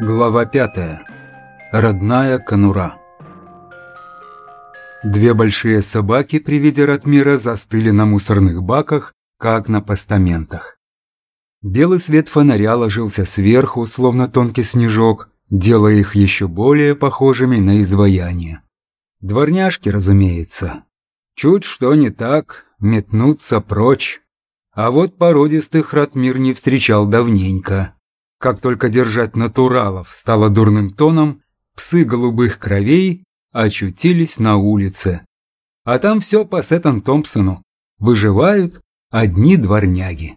Глава пятая. Родная конура. Две большие собаки при виде Ратмира застыли на мусорных баках, как на постаментах. Белый свет фонаря ложился сверху, словно тонкий снежок, делая их еще более похожими на изваяние. Дворняжки, разумеется. Чуть что не так, метнуться прочь. А вот породистых Ратмир не встречал давненько. Как только держать натуралов стало дурным тоном, псы голубых кровей очутились на улице. А там все по Сеттон Томпсону. Выживают одни дворняги.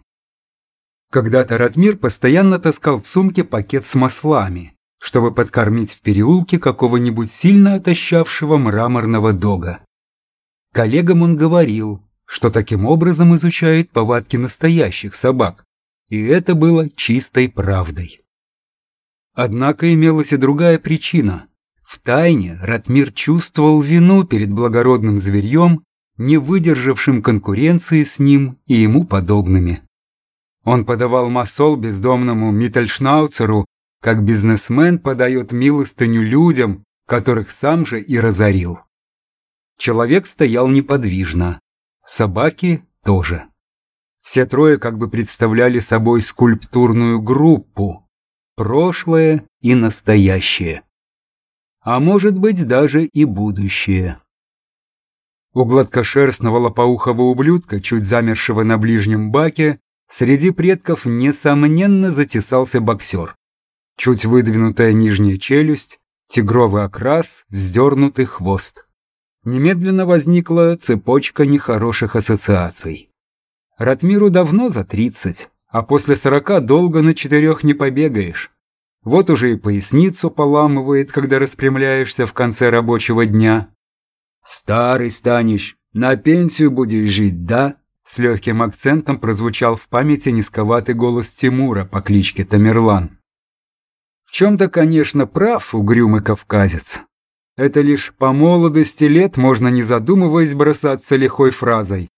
Когда-то Ратмир постоянно таскал в сумке пакет с маслами, чтобы подкормить в переулке какого-нибудь сильно отощавшего мраморного дога. Коллегам он говорил, что таким образом изучает повадки настоящих собак, и это было чистой правдой. Однако имелась и другая причина. В тайне Ратмир чувствовал вину перед благородным зверьем, не выдержавшим конкуренции с ним и ему подобными. Он подавал масол бездомному Миттельшнауцеру, как бизнесмен подает милостыню людям, которых сам же и разорил. Человек стоял неподвижно, собаки тоже. Все трое как бы представляли собой скульптурную группу, прошлое и настоящее. А может быть даже и будущее. У гладкошерстного лопоухого ублюдка, чуть замершего на ближнем баке, среди предков несомненно затесался боксер. Чуть выдвинутая нижняя челюсть, тигровый окрас, вздернутый хвост. Немедленно возникла цепочка нехороших ассоциаций. Ратмиру давно за тридцать, а после сорока долго на четырех не побегаешь. Вот уже и поясницу поламывает, когда распрямляешься в конце рабочего дня. «Старый станешь, на пенсию будешь жить, да?» С легким акцентом прозвучал в памяти низковатый голос Тимура по кличке Тамерлан. В чем-то, конечно, прав угрюмый кавказец. Это лишь по молодости лет можно, не задумываясь, бросаться лихой фразой.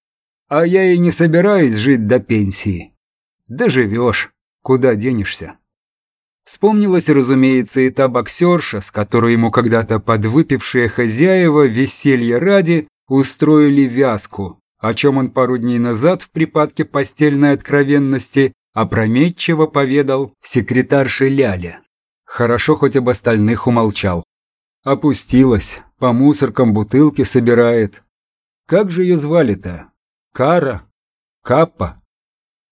А я и не собираюсь жить до пенсии. Доживешь, куда денешься. Вспомнилась, разумеется, и та боксерша, с которой ему когда-то подвыпившие хозяева веселье ради устроили вязку, о чем он пару дней назад в припадке постельной откровенности опрометчиво поведал секретарше Ляля. Хорошо хоть об остальных умолчал. Опустилась, по мусоркам бутылки собирает. Как же ее звали-то? Кара, Каппа.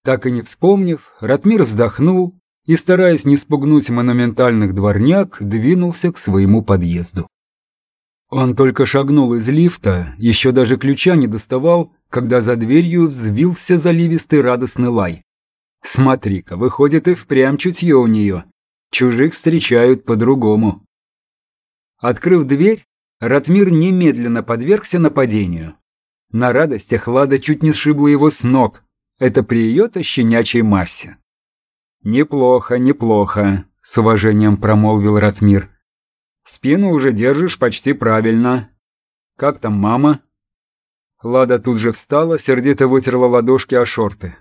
Так и не вспомнив, Ратмир вздохнул и, стараясь не спугнуть монументальных дворняк, двинулся к своему подъезду. Он только шагнул из лифта, еще даже ключа не доставал, когда за дверью взвился заливистый радостный лай. Смотри-ка, выходит и впрямь чутье у нее. Чужих встречают по-другому. Открыв дверь, Ратмир немедленно подвергся нападению. На радостях Лада чуть не сшибла его с ног. Это при ее-то щенячьей массе. «Неплохо, неплохо», — с уважением промолвил Ратмир. «Спину уже держишь почти правильно. Как там мама?» Лада тут же встала, сердито вытерла ладошки о шорты.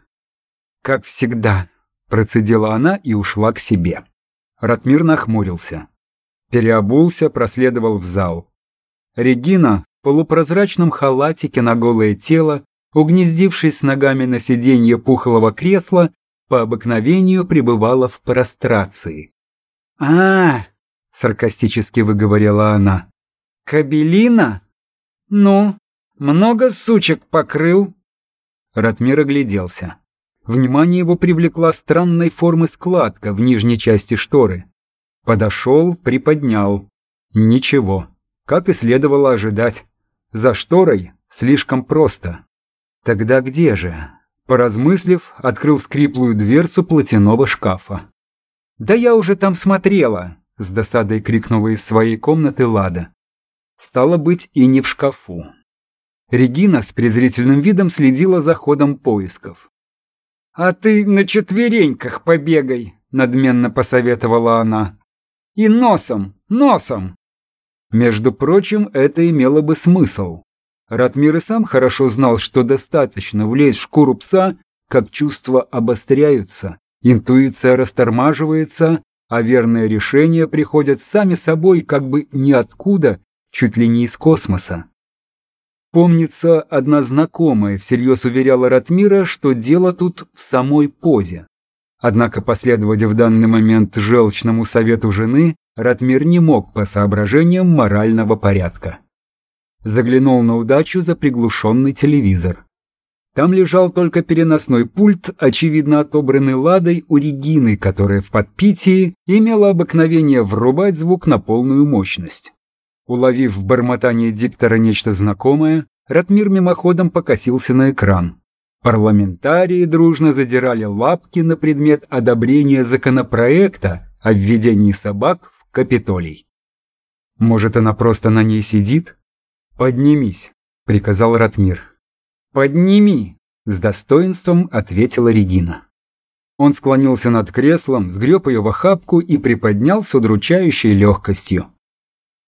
«Как всегда», — процедила она и ушла к себе. Ратмир нахмурился. Переобулся, проследовал в зал. Регина, полупрозрачном халатике на голое тело, угнездившись ногами на сиденье пухлого кресла, по обыкновению пребывала в прострации. а, саркастически выговорила она. «Кабелина? Ну, много сучек покрыл?» Ратмир огляделся. Внимание его привлекла странной формы складка в нижней части шторы. Подошел, приподнял. Ничего, как и следовало ожидать. За шторой слишком просто. Тогда где же? Поразмыслив, открыл скриплую дверцу платяного шкафа. «Да я уже там смотрела!» – с досадой крикнула из своей комнаты Лада. Стало быть, и не в шкафу. Регина с презрительным видом следила за ходом поисков. «А ты на четвереньках побегай!» – надменно посоветовала она. «И носом, носом!» Между прочим, это имело бы смысл. Ратмир и сам хорошо знал, что достаточно влезть в шкуру пса, как чувства обостряются, интуиция растормаживается, а верные решения приходят сами собой как бы ниоткуда, чуть ли не из космоса. Помнится, одна знакомая всерьез уверяла Ратмира, что дело тут в самой позе. Однако последовать в данный момент желчному совету жены Ратмир не мог по соображениям морального порядка. Заглянул на удачу за приглушенный телевизор. Там лежал только переносной пульт, очевидно отобранный Ладой у Регины, которая в подпитии имела обыкновение врубать звук на полную мощность. Уловив в бормотании диктора нечто знакомое, Ратмир мимоходом покосился на экран. Парламентарии дружно задирали лапки на предмет одобрения законопроекта о введении собак Капитолий. «Может, она просто на ней сидит?» «Поднимись», — приказал Ратмир. «Подними!» – с достоинством ответила Регина. Он склонился над креслом, сгреб ее в охапку и приподнял с удручающей легкостью.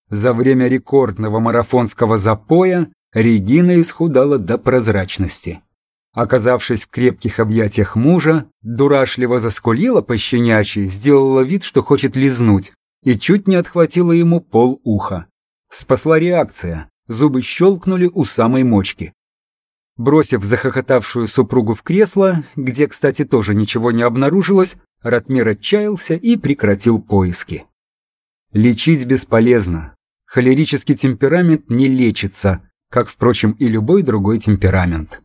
За время рекордного марафонского запоя Регина исхудала до прозрачности. Оказавшись в крепких объятиях мужа, дурашливо заскулила пощенячьи, сделала вид, что хочет лизнуть, и чуть не отхватила ему пол уха. Спасла реакция, зубы щелкнули у самой мочки. Бросив захохотавшую супругу в кресло, где, кстати, тоже ничего не обнаружилось, Ратмир отчаялся и прекратил поиски. Лечить бесполезно. Холерический темперамент не лечится, как, впрочем, и любой другой темперамент.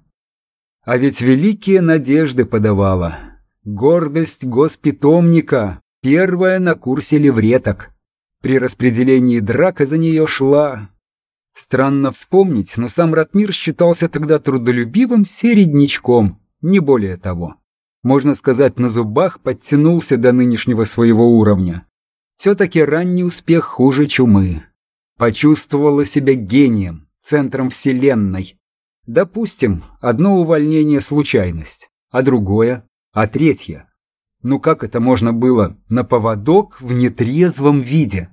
А ведь великие надежды подавала. Гордость госпитомника, первая на курсе левреток. При распределении драка за нее шла, Странно вспомнить, но сам Ратмир считался тогда трудолюбивым середнячком, не более того. Можно сказать, на зубах подтянулся до нынешнего своего уровня. Все-таки ранний успех хуже чумы. Почувствовала себя гением, центром вселенной. Допустим, одно увольнение – случайность, а другое – а третье. Ну как это можно было на поводок в нетрезвом виде?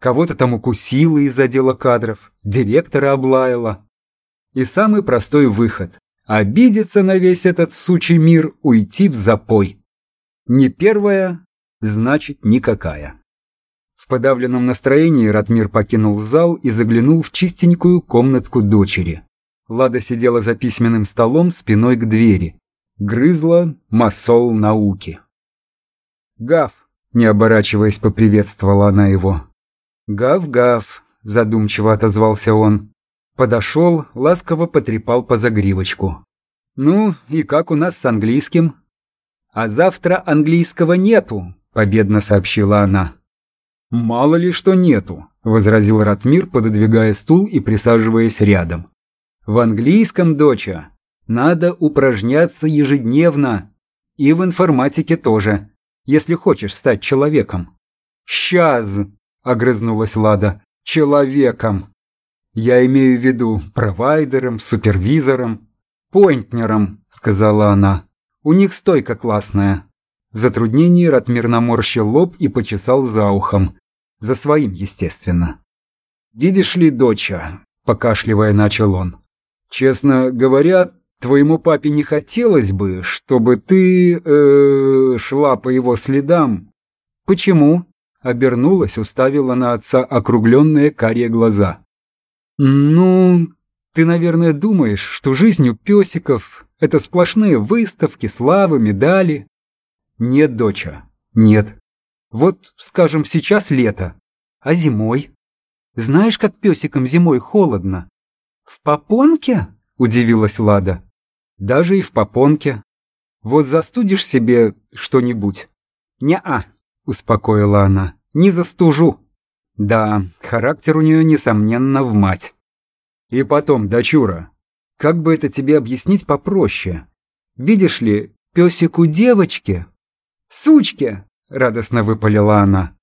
Кого-то там укусила из отдела кадров, директора облаяла. И самый простой выход – обидеться на весь этот сучий мир, уйти в запой. Не первая, значит никакая. В подавленном настроении Ратмир покинул зал и заглянул в чистенькую комнатку дочери. Лада сидела за письменным столом спиной к двери. Грызла масол науки. «Гав!» – не оборачиваясь, поприветствовала она его. «Гав-гав», – задумчиво отозвался он. Подошел, ласково потрепал по загривочку. «Ну, и как у нас с английским?» «А завтра английского нету», – победно сообщила она. «Мало ли что нету», – возразил Ратмир, пододвигая стул и присаживаясь рядом. «В английском, доча, надо упражняться ежедневно. И в информатике тоже, если хочешь стать человеком». «Сейчас!» огрызнулась Лада. «Человеком. Я имею в виду провайдером, супервизором, пойнтнером», сказала она. «У них стойка классная». В затруднении Ратмир наморщил лоб и почесал за ухом. За своим, естественно. «Видишь ли, доча», — покашливая начал он, «честно говоря, твоему папе не хотелось бы, чтобы ты э, шла по его следам». «Почему?» обернулась, уставила на отца округленные карие глаза. «Ну, ты, наверное, думаешь, что жизнь у песиков — это сплошные выставки, славы, медали?» «Нет, доча, нет. Вот, скажем, сейчас лето, а зимой? Знаешь, как песикам зимой холодно?» «В попонке?» — удивилась Лада. «Даже и в попонке. Вот застудишь себе что-нибудь?» «Не-а», – успокоила она. «Не застужу». Да, характер у нее, несомненно, в мать. И потом, дочура, как бы это тебе объяснить попроще? Видишь ли, песику девочки? Сучки! Радостно выпалила она.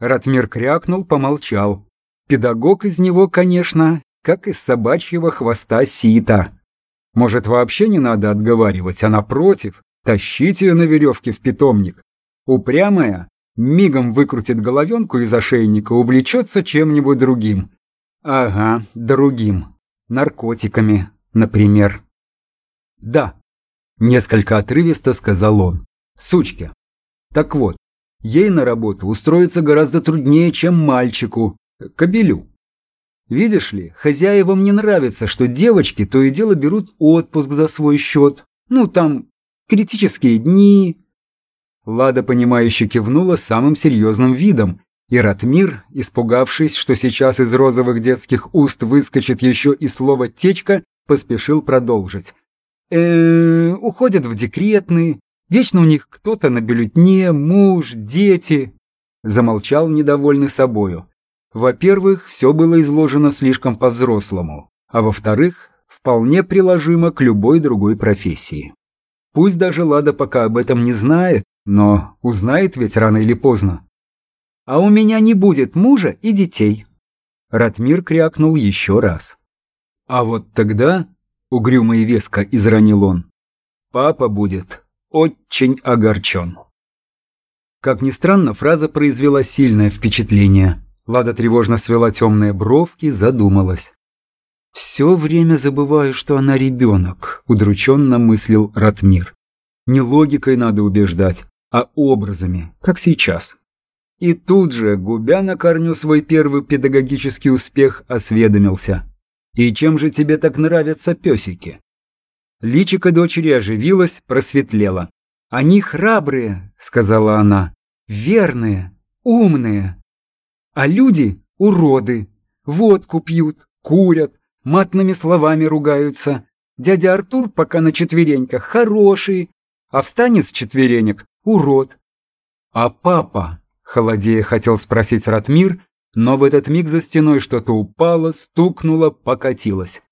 Ратмир крякнул, помолчал. Педагог из него, конечно, как из собачьего хвоста сита. Может, вообще не надо отговаривать, а напротив, тащить ее на веревке в питомник. Упрямая, мигом выкрутит головенку из ошейника, увлечется чем-нибудь другим. Ага, другим. Наркотиками, например. Да, несколько отрывисто сказал он. Сучки. Так вот, Ей на работу устроиться гораздо труднее, чем мальчику, кобелю. Видишь ли, хозяевам не нравится, что девочки то и дело берут отпуск за свой счет. Ну, там, критические дни. Лада, понимающе кивнула самым серьезным видом, и Ратмир, испугавшись, что сейчас из розовых детских уст выскочит еще и слово «течка», поспешил продолжить. э уходят в декретный, вечно у них кто-то на бюллетне, муж, дети. Замолчал, недовольный собою. Во-первых, все было изложено слишком по-взрослому, а во-вторых, вполне приложимо к любой другой профессии. Пусть даже Лада пока об этом не знает, но узнает ведь рано или поздно. «А у меня не будет мужа и детей», Ратмир крякнул еще раз. «А вот тогда», — угрюмо и веско изранил он, — «папа будет очень огорчен». Как ни странно, фраза произвела сильное впечатление. Лада тревожно свела темные бровки, задумалась. «Все время забываю, что она ребенок», – удрученно мыслил Ратмир. «Не логикой надо убеждать, а образами, как сейчас». И тут же, губя на корню свой первый педагогический успех, осведомился. «И чем же тебе так нравятся песики?» Личико дочери оживилось, просветлело. «Они храбрые», — сказала она, — «верные, умные, а люди – уроды. Водку пьют, курят, матными словами ругаются. Дядя Артур пока на четвереньках хороший, а встанет с четверенек – урод. А папа, холодея хотел спросить Ратмир, но в этот миг за стеной что-то упало, стукнуло, покатилось.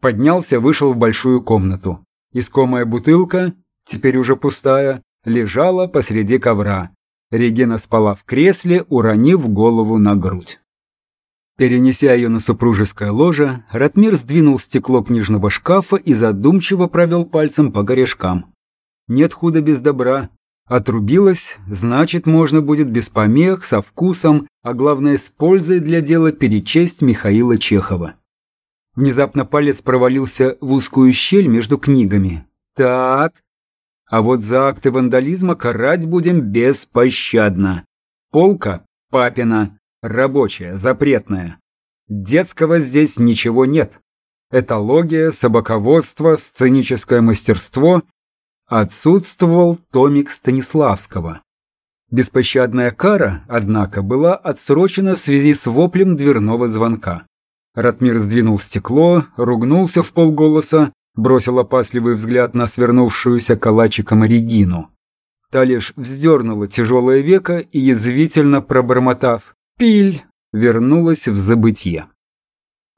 Поднялся, вышел в большую комнату. Искомая бутылка, теперь уже пустая, лежала посреди ковра. Регина спала в кресле, уронив голову на грудь. Перенеся ее на супружеское ложе, Ратмир сдвинул стекло книжного шкафа и задумчиво провел пальцем по корешкам. Нет худа без добра. Отрубилась, значит, можно будет без помех, со вкусом, а главное, с пользой для дела перечесть Михаила Чехова. Внезапно палец провалился в узкую щель между книгами. Так, а вот за акты вандализма карать будем беспощадно. Полка – папина, рабочая, запретная. Детского здесь ничего нет. Этология, собаководство, сценическое мастерство. Отсутствовал томик Станиславского. Беспощадная кара, однако, была отсрочена в связи с воплем дверного звонка. Ратмир сдвинул стекло, ругнулся в полголоса, бросил опасливый взгляд на свернувшуюся калачиком Регину. Та лишь вздернула тяжелое веко и, язвительно пробормотав «Пиль!», вернулась в забытье.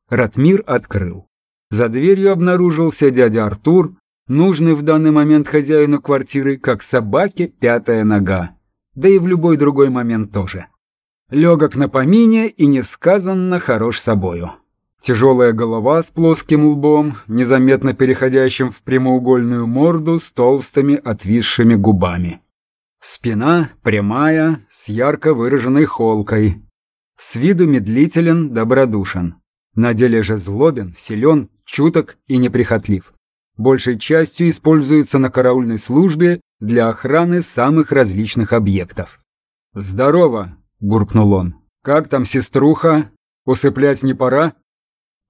Ратмир открыл. За дверью обнаружился дядя Артур, нужный в данный момент хозяину квартиры, как собаке пятая нога. Да и в любой другой момент тоже. Легок на помине и несказанно хорош собою. Тяжелая голова с плоским лбом, незаметно переходящим в прямоугольную морду с толстыми отвисшими губами. Спина прямая, с ярко выраженной холкой. С виду медлителен, добродушен. На деле же злобен, силен, чуток и неприхотлив. Большей частью используется на караульной службе для охраны самых различных объектов. «Здорово!» – буркнул он. «Как там сеструха? Усыплять не пора?»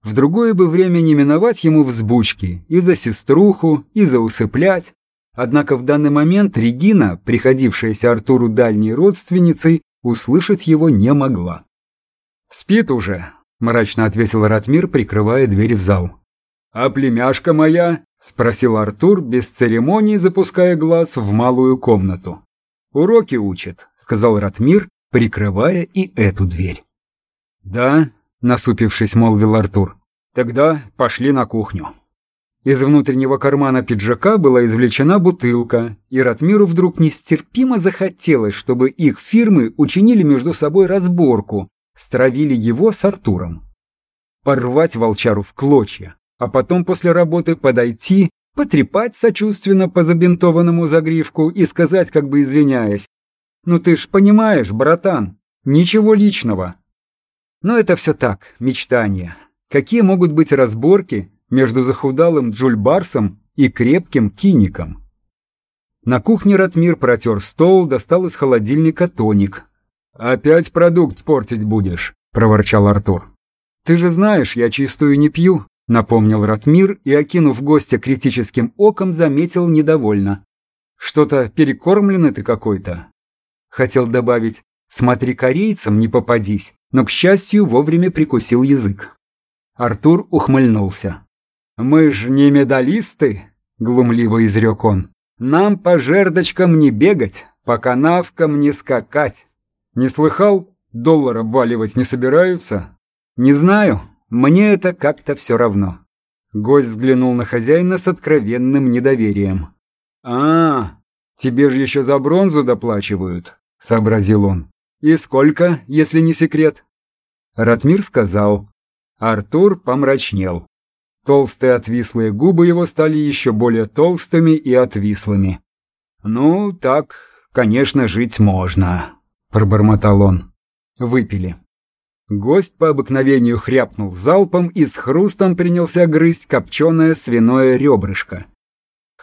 В другое бы время не миновать ему взбучки и за сеструху, и за усыплять. Однако в данный момент Регина, приходившаяся Артуру дальней родственницей, услышать его не могла. «Спит уже», – мрачно ответил Ратмир, прикрывая дверь в зал. «А племяшка моя?» – спросил Артур, без церемоний запуская глаз в малую комнату. «Уроки учит», – сказал Ратмир, прикрывая и эту дверь. «Да, насупившись, молвил Артур. Тогда пошли на кухню. Из внутреннего кармана пиджака была извлечена бутылка, и Ратмиру вдруг нестерпимо захотелось, чтобы их фирмы учинили между собой разборку, стравили его с Артуром. Порвать волчару в клочья, а потом после работы подойти, потрепать сочувственно по забинтованному загривку и сказать, как бы извиняясь, «Ну ты ж понимаешь, братан, ничего личного, но это все так, мечтания. Какие могут быть разборки между захудалым Джульбарсом и крепким киником? На кухне Ратмир протер стол, достал из холодильника тоник. «Опять продукт портить будешь», – проворчал Артур. «Ты же знаешь, я чистую не пью», – напомнил Ратмир и, окинув гостя критическим оком, заметил недовольно. «Что-то перекормленный ты какой-то». Хотел добавить «смотри корейцам, не попадись», но, к счастью, вовремя прикусил язык. Артур ухмыльнулся. «Мы ж не медалисты», – глумливо изрек он. «Нам по жердочкам не бегать, по канавкам не скакать». «Не слыхал? Доллар обваливать не собираются?» «Не знаю. Мне это как-то все равно». Гость взглянул на хозяина с откровенным недоверием. «А, тебе же еще за бронзу доплачивают», — сообразил он. «И сколько, если не секрет?» Ратмир сказал. Артур помрачнел. Толстые отвислые губы его стали еще более толстыми и отвислыми. «Ну, так, конечно, жить можно», — пробормотал он. Выпили. Гость по обыкновению хряпнул залпом и с хрустом принялся грызть копченое свиное ребрышко.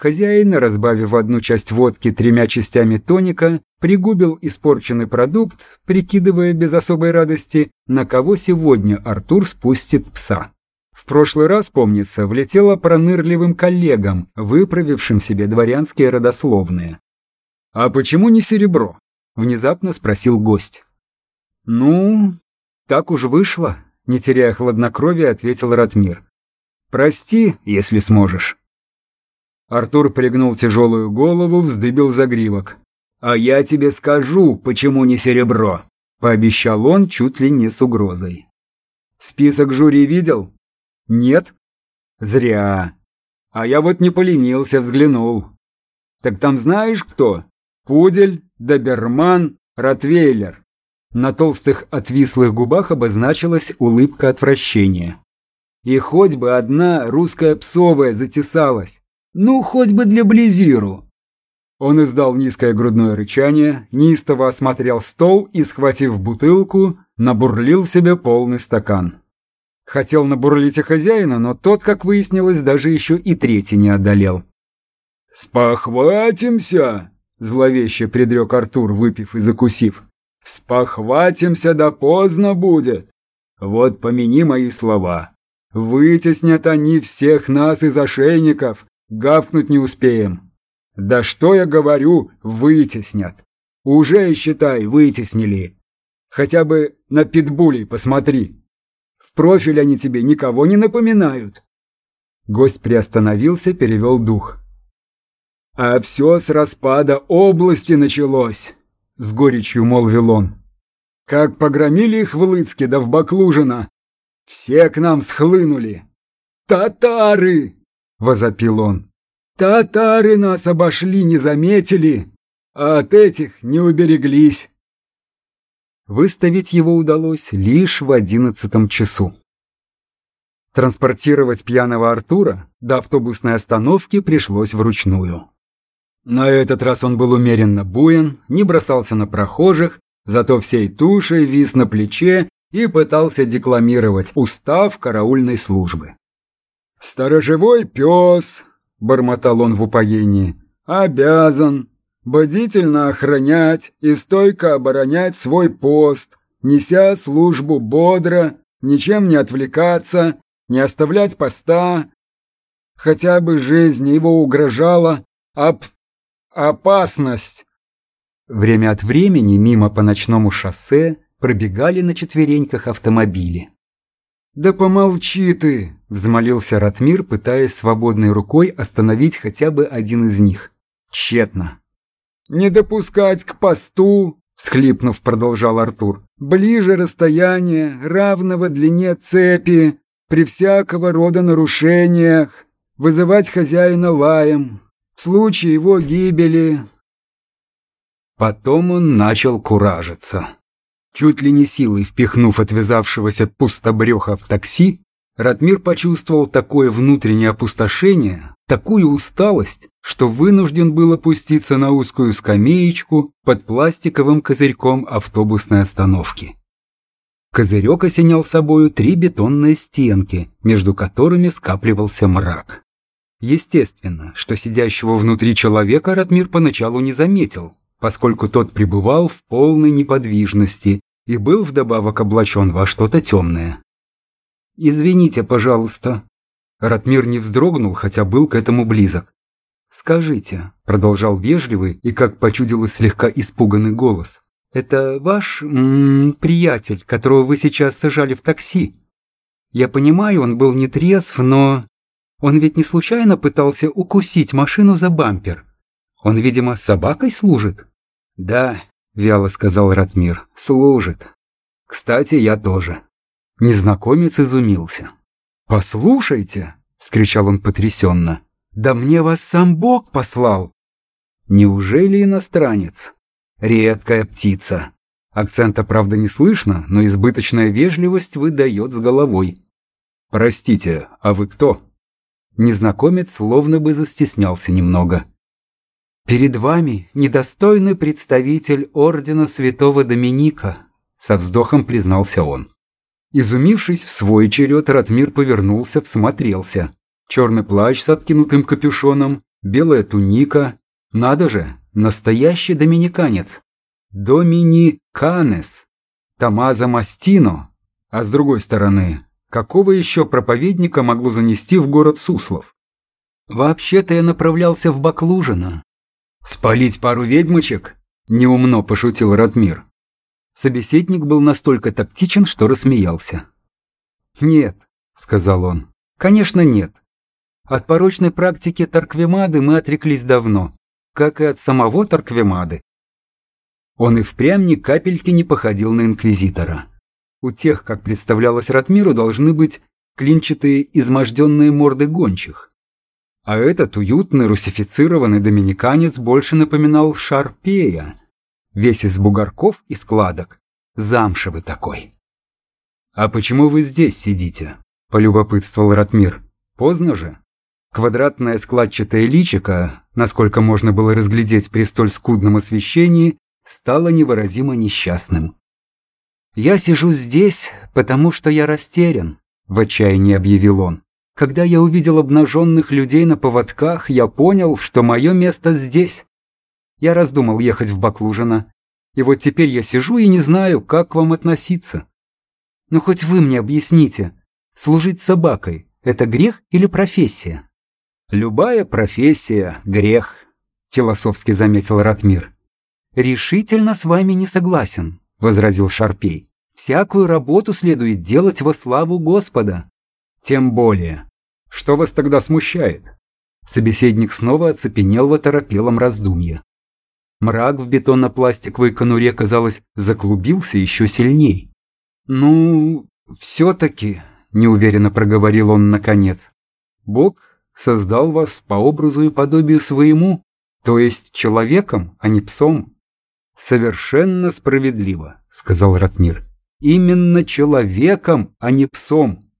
Хозяин, разбавив одну часть водки тремя частями тоника, пригубил испорченный продукт, прикидывая без особой радости, на кого сегодня Артур спустит пса. В прошлый раз, помнится, влетела пронырливым коллегам, выправившим себе дворянские родословные. «А почему не серебро?» – внезапно спросил гость. «Ну, так уж вышло», – не теряя хладнокровия, ответил Ратмир. «Прости, если сможешь». Артур пригнул тяжелую голову, вздыбил загривок. «А я тебе скажу, почему не серебро», – пообещал он чуть ли не с угрозой. «Список жюри видел?» «Нет?» «Зря. А я вот не поленился, взглянул. Так там знаешь кто? Пудель, доберман, ротвейлер». На толстых отвислых губах обозначилась улыбка отвращения. И хоть бы одна русская псовая затесалась. Ну, хоть бы для Близиру. Он издал низкое грудное рычание, неистово осмотрел стол и, схватив бутылку, набурлил себе полный стакан. Хотел набурлить и хозяина, но тот, как выяснилось, даже еще и третий не одолел. «Спохватимся!» – зловеще предрек Артур, выпив и закусив. «Спохватимся, да поздно будет! Вот помяни мои слова. Вытеснят они всех нас из ошейников, Гавкнуть не успеем. Да что я говорю, вытеснят. Уже, считай, вытеснили. Хотя бы на питбулей посмотри. В профиль они тебе никого не напоминают. Гость приостановился, перевел дух. А все с распада области началось, с горечью молвил он. Как погромили их в Лыцке да в Баклужино, все к нам схлынули. Татары! Возопил он. «Татары нас обошли, не заметили, а от этих не убереглись». Выставить его удалось лишь в одиннадцатом часу. Транспортировать пьяного Артура до автобусной остановки пришлось вручную. На этот раз он был умеренно буен, не бросался на прохожих, зато всей тушей вис на плече и пытался декламировать устав караульной службы. «Сторожевой пес», — бормотал он в упоении, — «обязан бдительно охранять и стойко оборонять свой пост, неся службу бодро, ничем не отвлекаться, не оставлять поста. Хотя бы жизнь его угрожала оп... опасность». Время от времени мимо по ночному шоссе пробегали на четвереньках автомобили. «Да помолчи ты!» – взмолился Ратмир, пытаясь свободной рукой остановить хотя бы один из них. Тщетно. «Не допускать к посту!» – всхлипнув, продолжал Артур. «Ближе расстояние, равного длине цепи, при всякого рода нарушениях, вызывать хозяина лаем, в случае его гибели...» Потом он начал куражиться. Чуть ли не силой впихнув отвязавшегося пустобреха в такси, Ратмир почувствовал такое внутреннее опустошение, такую усталость, что вынужден был опуститься на узкую скамеечку под пластиковым козырьком автобусной остановки. Козырек осенял собою три бетонные стенки, между которыми скапливался мрак. Естественно, что сидящего внутри человека Ратмир поначалу не заметил, поскольку тот пребывал в полной неподвижности и был вдобавок облачен во что-то темное. «Извините, пожалуйста». Ратмир не вздрогнул, хотя был к этому близок. «Скажите», — продолжал вежливый и, как почудилось, слегка испуганный голос, «это ваш м -м, приятель, которого вы сейчас сажали в такси? Я понимаю, он был не трезв, но он ведь не случайно пытался укусить машину за бампер. Он, видимо, собакой служит?» «Да», — вяло сказал Ратмир, — «служит. Кстати, я тоже». Незнакомец изумился. «Послушайте!» — вскричал он потрясенно. «Да мне вас сам Бог послал!» «Неужели иностранец?» «Редкая птица. Акцента, правда, не слышно, но избыточная вежливость выдает с головой». «Простите, а вы кто?» Незнакомец словно бы застеснялся немного. «Перед вами недостойный представитель ордена святого Доминика», со вздохом признался он. Изумившись в свой черед, Ратмир повернулся, всмотрелся. Черный плащ с откинутым капюшоном, белая туника. Надо же, настоящий доминиканец. Доминиканес. Томазо Мастино. А с другой стороны, какого еще проповедника могло занести в город Суслов? Вообще-то я направлялся в Баклужино. «Спалить пару ведьмочек?» – неумно пошутил Ратмир. Собеседник был настолько тактичен, что рассмеялся. «Нет», — сказал он, — «конечно нет. От порочной практики Тарквемады мы отреклись давно, как и от самого Тарквемады». Он и впрямь ни капельки не походил на инквизитора. У тех, как представлялось Ратмиру, должны быть клинчатые изможденные морды гончих. А этот уютный русифицированный доминиканец больше напоминал Шарпея, весь из бугорков и складок, замшевый такой. «А почему вы здесь сидите?» – полюбопытствовал Ратмир. «Поздно же?» Квадратное складчатое личико, насколько можно было разглядеть при столь скудном освещении, стало невыразимо несчастным. «Я сижу здесь, потому что я растерян», – в отчаянии объявил он. «Когда я увидел обнаженных людей на поводках, я понял, что мое место здесь. Я раздумал ехать в Баклужино. И вот теперь я сижу и не знаю, как к вам относиться. Ну хоть вы мне объясните, служить собакой – это грех или профессия? Любая профессия – грех, философски заметил Ратмир. Решительно с вами не согласен, возразил Шарпей. Всякую работу следует делать во славу Господа. Тем более. Что вас тогда смущает? Собеседник снова оцепенел в оторопелом раздумье. Мрак в бетонно-пластиковой конуре, казалось, заклубился еще сильней. «Ну, все-таки», — неуверенно проговорил он наконец, — «Бог создал вас по образу и подобию своему, то есть человеком, а не псом». «Совершенно справедливо», — сказал Ратмир. «Именно человеком, а не псом,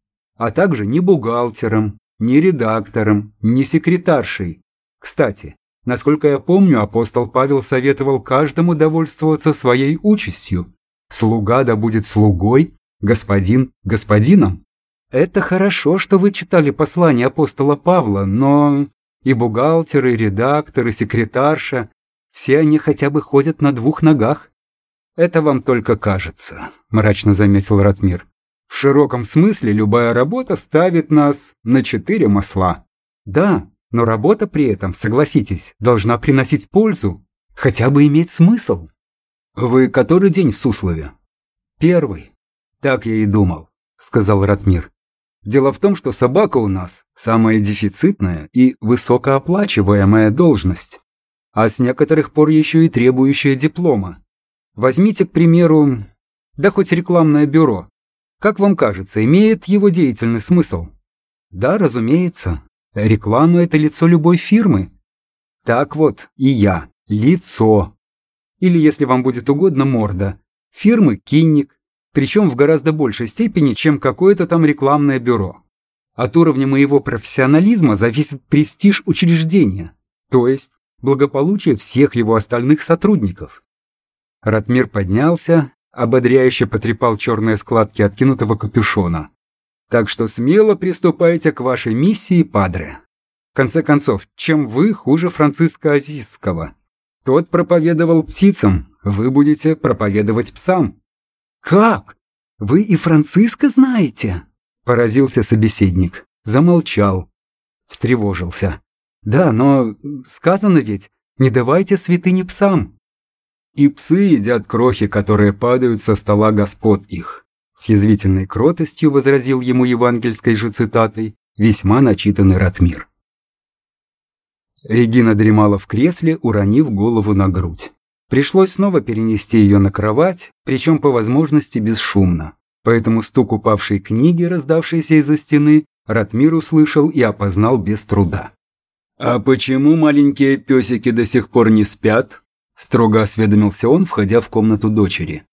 а также не бухгалтером, не редактором, не секретаршей. Кстати, Насколько я помню, апостол Павел советовал каждому довольствоваться своей участью. Слуга да будет слугой, господин – господином. Это хорошо, что вы читали послание апостола Павла, но и бухгалтер, и редактор, и секретарша – все они хотя бы ходят на двух ногах. Это вам только кажется, мрачно заметил Ратмир. В широком смысле любая работа ставит нас на четыре масла. Да, но работа при этом, согласитесь, должна приносить пользу, хотя бы иметь смысл. Вы который день в Суслове? Первый. Так я и думал, сказал Ратмир. Дело в том, что собака у нас самая дефицитная и высокооплачиваемая должность, а с некоторых пор еще и требующая диплома. Возьмите, к примеру, да хоть рекламное бюро. Как вам кажется, имеет его деятельный смысл? Да, разумеется, Реклама – это лицо любой фирмы. Так вот, и я – лицо. Или, если вам будет угодно, морда. Фирмы – кинник, причем в гораздо большей степени, чем какое-то там рекламное бюро. От уровня моего профессионализма зависит престиж учреждения, то есть благополучие всех его остальных сотрудников. Ратмир поднялся, ободряюще потрепал черные складки откинутого капюшона. Так что смело приступайте к вашей миссии, падре. В конце концов, чем вы хуже Франциска Азизского? Тот проповедовал птицам, вы будете проповедовать псам. Как? Вы и Франциска знаете? Поразился собеседник, замолчал, встревожился. Да, но сказано ведь, не давайте святыни псам. И псы едят крохи, которые падают со стола господ их. С язвительной кротостью возразил ему евангельской же цитатой весьма начитанный Ратмир. Регина дремала в кресле, уронив голову на грудь. Пришлось снова перенести ее на кровать, причем по возможности бесшумно. Поэтому стук упавшей книги, раздавшейся из-за стены, Ратмир услышал и опознал без труда. «А почему маленькие песики до сих пор не спят?» Строго осведомился он, входя в комнату дочери.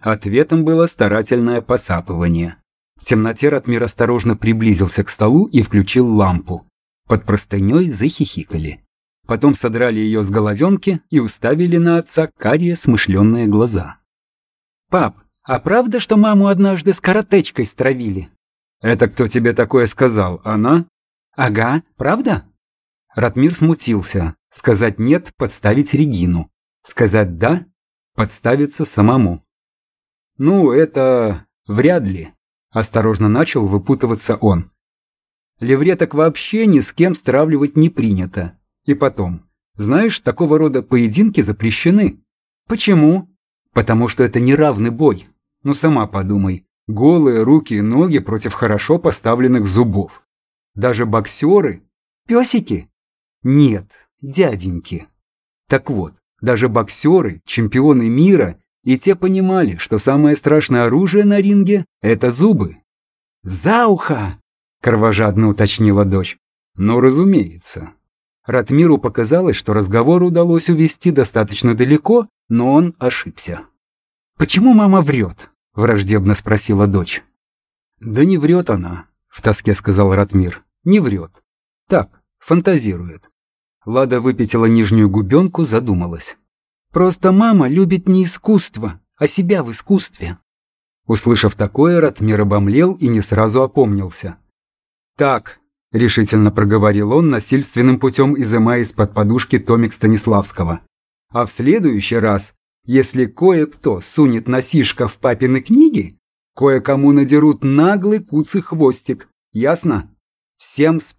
Ответом было старательное посапывание. В темноте Ратмир осторожно приблизился к столу и включил лампу. Под простыней захихикали. Потом содрали ее с головенки и уставили на отца карие смышленные глаза. «Пап, а правда, что маму однажды с коротечкой стравили?» «Это кто тебе такое сказал, она?» «Ага, правда?» Ратмир смутился. Сказать «нет» — подставить Регину. Сказать «да» — подставиться самому. «Ну, это... вряд ли», — осторожно начал выпутываться он. Левреток вообще ни с кем стравливать не принято. И потом, знаешь, такого рода поединки запрещены. Почему? Потому что это неравный бой. Ну сама подумай. Голые руки и ноги против хорошо поставленных зубов. Даже боксеры... Песики? Нет, дяденьки. Так вот, даже боксеры, чемпионы мира, и те понимали, что самое страшное оружие на ринге – это зубы. «За ухо!» – кровожадно уточнила дочь. «Ну, разумеется». Ратмиру показалось, что разговор удалось увести достаточно далеко, но он ошибся. «Почему мама врет?» – враждебно спросила дочь. «Да не врет она», – в тоске сказал Ратмир. «Не врет. Так, фантазирует». Лада выпятила нижнюю губенку, задумалась. «Просто мама любит не искусство, а себя в искусстве. Услышав такое, Ратмир обомлел и не сразу опомнился. «Так», — решительно проговорил он, насильственным путем изымая из-под подушки томик Станиславского. «А в следующий раз, если кое-кто сунет носишка в папины книги, кое-кому надерут наглый куцый хвостик, ясно? Всем спать!»